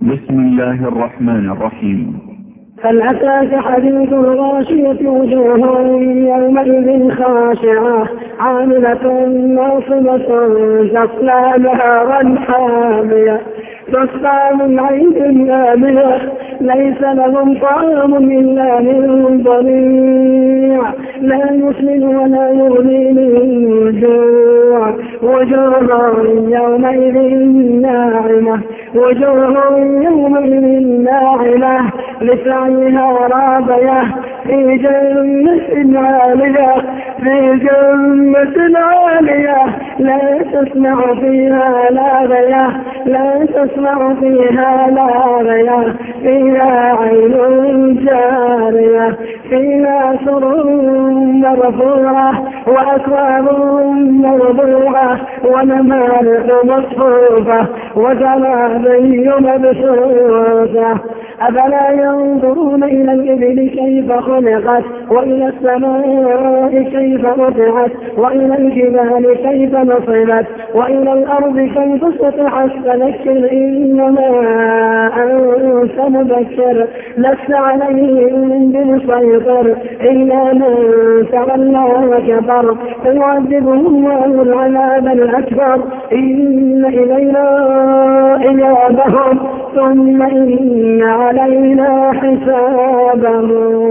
بسم الله الرحمن الرحيم. هل أتاك حديث الغاشية وجوه يومئذ خاشعة عاملة ناصبة تصلى نهارا حامية. تسقى من عين آمنة ليس لهم طعام إلا من ضريع لا يسمن ولا يغني من جوع وجوه يومئذ ناعمة. وجوه يومئذ ناعمة لسعيها راضية في جنة عالية في جنة عالية لا تسمع فيها لاغية لا تسمع فيها لاغية فيها عين جارية فيها سرور مرفوعة وأكواب موضوعة ونمارق مصفوفة وزرابي مبسوطة أفلا ينظرون إلى الإبل كيف خلقت وإلى السماء كيف رفعت وإلى الجبال كيف نصبت وإلى الأرض كيف سطحت. فذكر إنما أنت مذكر لست عليهم بمسيطر إلا من تولى وكفر. فيعذبه الله العذاب الأكبر. إن إلينا إيابهم ثم إن علينا حسابهم.